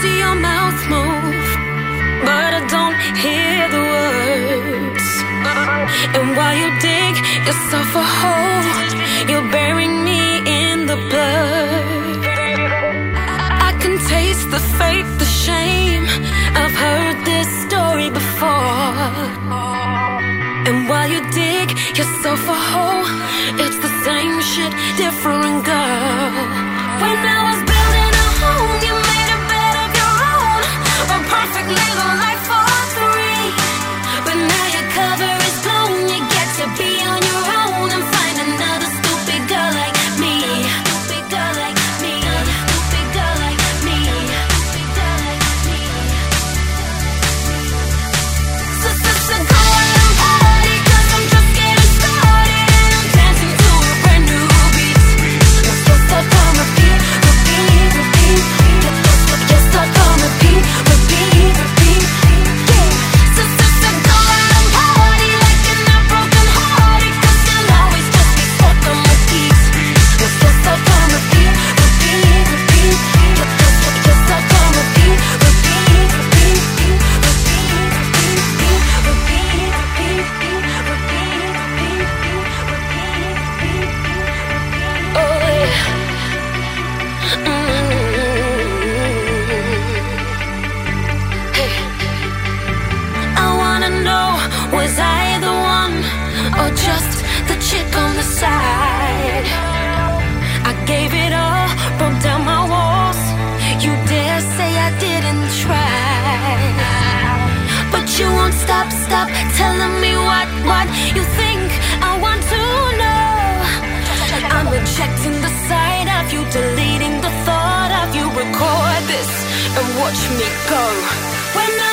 see your mouth move, but I don't hear the words. And while you dig yourself a hole, you're burying me in the blood. I can taste the fate, the shame. I've heard this story before. And while you dig yourself a hole, it's the same shit, different girl. Stop, stop telling me what, what you think I want to know. I'm rejecting the sight of you, deleting the thought of you. Record this and watch me go.